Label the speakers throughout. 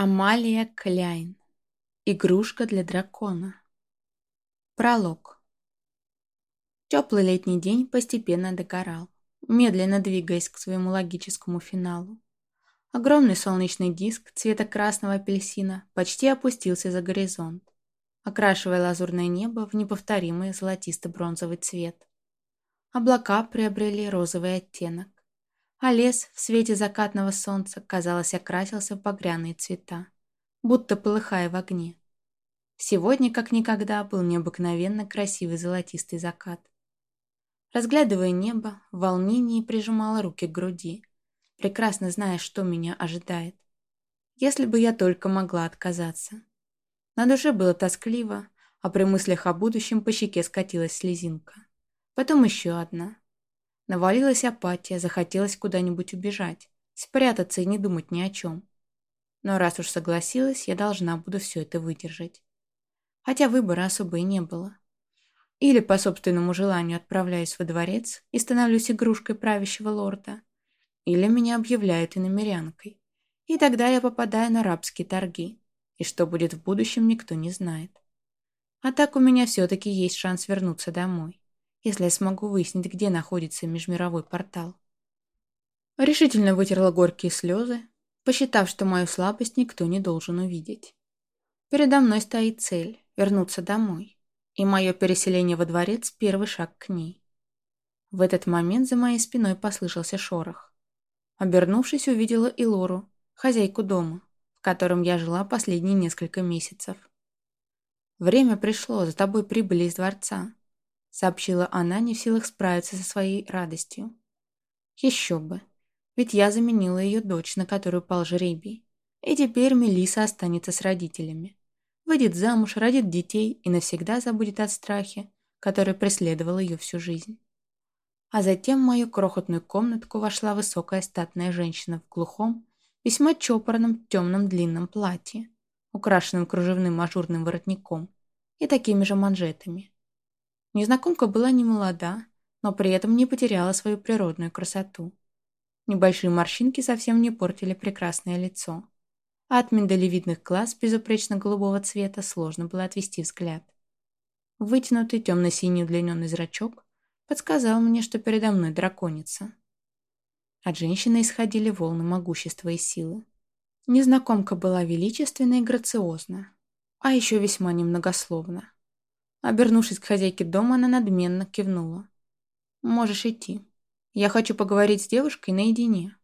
Speaker 1: Амалия Кляйн. Игрушка для дракона. Пролог. Теплый летний день постепенно догорал, медленно двигаясь к своему логическому финалу. Огромный солнечный диск цвета красного апельсина почти опустился за горизонт, окрашивая лазурное небо в неповторимый золотисто-бронзовый цвет. Облака приобрели розовый оттенок, а лес в свете закатного солнца, казалось, окрасился в багряные цвета, будто полыхая в огне. Сегодня, как никогда, был необыкновенно красивый золотистый закат. Разглядывая небо, в волнении прижимала руки к груди, прекрасно зная, что меня ожидает. Если бы я только могла отказаться. На душе было тоскливо, а при мыслях о будущем по щеке скатилась слезинка. Потом еще одна. Навалилась апатия, захотелось куда-нибудь убежать, спрятаться и не думать ни о чем. Но раз уж согласилась, я должна буду все это выдержать. Хотя выбора особо и не было. Или по собственному желанию отправляюсь во дворец и становлюсь игрушкой правящего лорда, или меня объявляют иномерянкой. И тогда я попадаю на рабские торги, и что будет в будущем, никто не знает. А так у меня все-таки есть шанс вернуться домой если я смогу выяснить, где находится межмировой портал. Решительно вытерла горькие слезы, посчитав, что мою слабость никто не должен увидеть. Передо мной стоит цель — вернуться домой, и мое переселение во дворец — первый шаг к ней. В этот момент за моей спиной послышался шорох. Обернувшись, увидела и Лору, хозяйку дома, в котором я жила последние несколько месяцев. «Время пришло, за тобой прибыли из дворца», — сообщила она, не в силах справиться со своей радостью. Еще бы. Ведь я заменила ее дочь, на которую пал жребий. И теперь Мелиса останется с родителями. Выйдет замуж, родит детей и навсегда забудет о страхе, который преследовал ее всю жизнь. А затем в мою крохотную комнатку вошла высокая статная женщина в глухом, весьма чопорном темном длинном платье, украшенном кружевным ажурным воротником и такими же манжетами. Незнакомка была не молода, но при этом не потеряла свою природную красоту. Небольшие морщинки совсем не портили прекрасное лицо. А от миндалевидных глаз безупречно-голубого цвета сложно было отвести взгляд. Вытянутый темно-синий удлиненный зрачок подсказал мне, что передо мной драконица. От женщины исходили волны могущества и силы. Незнакомка была величественна и грациозна, а еще весьма немногословна. Обернувшись к хозяйке дома, она надменно кивнула. «Можешь идти. Я хочу поговорить с девушкой наедине».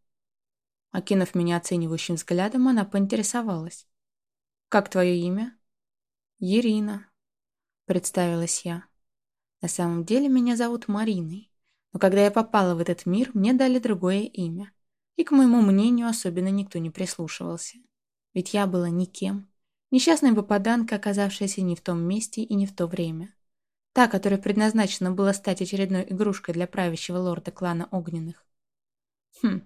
Speaker 1: Окинув меня оценивающим взглядом, она поинтересовалась. «Как твое имя?» «Ирина», — представилась я. «На самом деле меня зовут Мариной, но когда я попала в этот мир, мне дали другое имя, и, к моему мнению, особенно никто не прислушивался. Ведь я была никем, Несчастная попаданка, оказавшаяся не в том месте и не в то время. Та, которая предназначена была стать очередной игрушкой для правящего лорда клана Огненных. Хм,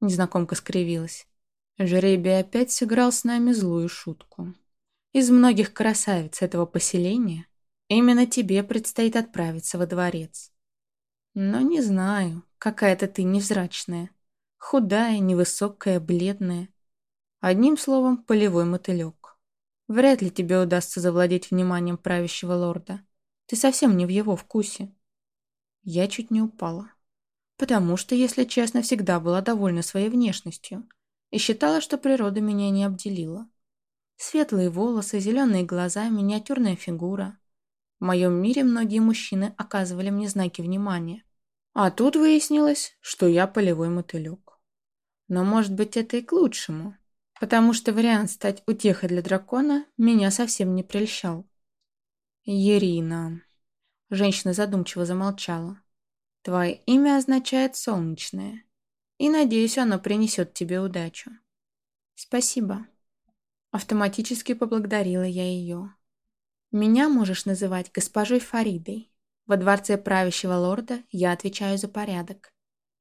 Speaker 1: незнакомка скривилась. Жребий опять сыграл с нами злую шутку. Из многих красавиц этого поселения именно тебе предстоит отправиться во дворец. Но не знаю, какая-то ты невзрачная. Худая, невысокая, бледная. Одним словом, полевой мотылек. Вряд ли тебе удастся завладеть вниманием правящего лорда. Ты совсем не в его вкусе. Я чуть не упала. Потому что, если честно, всегда была довольна своей внешностью и считала, что природа меня не обделила. Светлые волосы, зеленые глаза, миниатюрная фигура. В моем мире многие мужчины оказывали мне знаки внимания. А тут выяснилось, что я полевой мотылек. Но, может быть, это и к лучшему потому что вариант стать утехой для дракона меня совсем не прельщал. «Ирина», — женщина задумчиво замолчала, — «твое имя означает «солнечное», и, надеюсь, оно принесет тебе удачу». «Спасибо», — автоматически поблагодарила я ее. «Меня можешь называть госпожой Фаридой. Во дворце правящего лорда я отвечаю за порядок.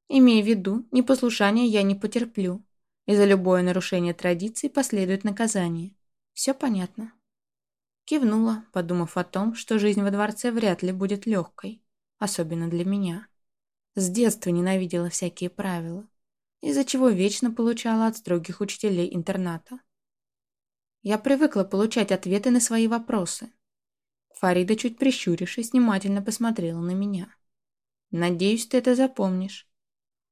Speaker 1: Имея в виду, непослушание я не потерплю, и за любое нарушение традиций последует наказание. Все понятно. Кивнула, подумав о том, что жизнь во дворце вряд ли будет легкой, особенно для меня. С детства ненавидела всякие правила, из-за чего вечно получала от строгих учителей интерната. Я привыкла получать ответы на свои вопросы. Фарида, чуть прищурившись, внимательно посмотрела на меня. «Надеюсь, ты это запомнишь.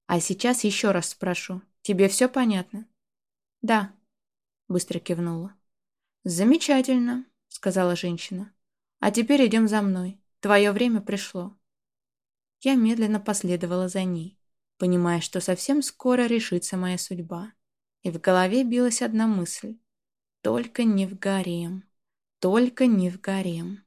Speaker 1: А сейчас еще раз спрошу. Тебе все понятно?» «Да», — быстро кивнула. «Замечательно», — сказала женщина. «А теперь идем за мной. Твое время пришло». Я медленно последовала за ней, понимая, что совсем скоро решится моя судьба. И в голове билась одна мысль. Только не в гарем. Только не в гарем.